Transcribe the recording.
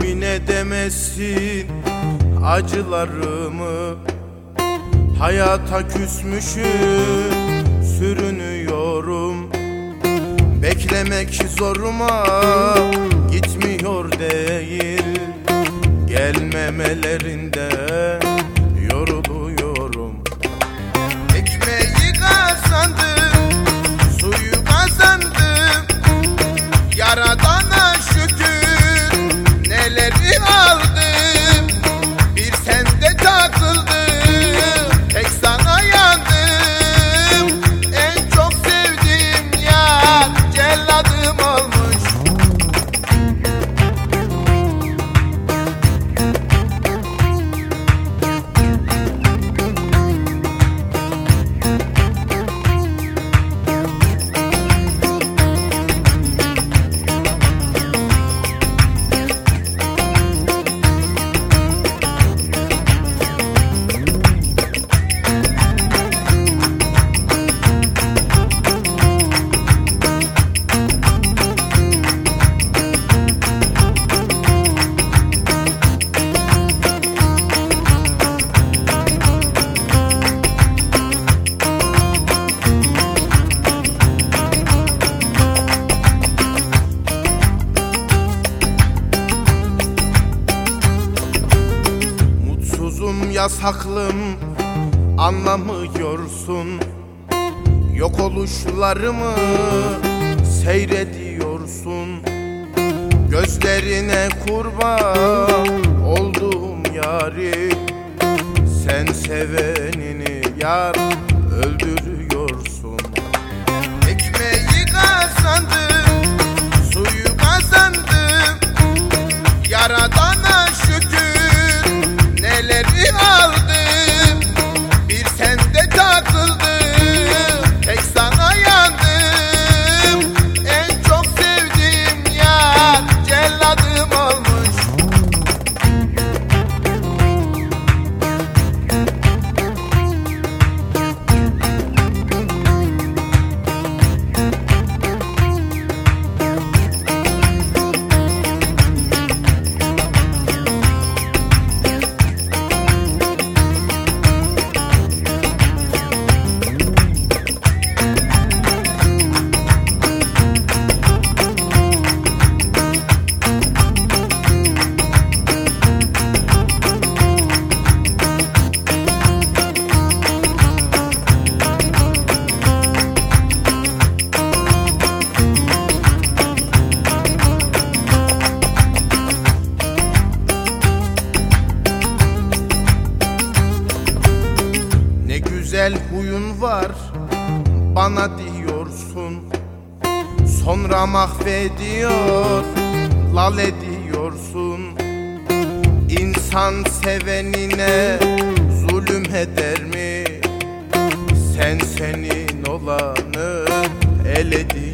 bilmesin acılarımı. Hayata küsmüşüm sürünüyorum. Beklemek zoruma gitmiyor değil. Gelmemelerinde yasaklım anlamıyorsun. Yok oluşlarımı seyrediyorsun. Gözlerine kurban olduğum yari Sen sevenini yar öldürüyorsun var bana diyorsun Sonra mahvediyor lal ediyorsun İnsan sevenine zulüm eder mi? Sen senin olanı el ediyorsun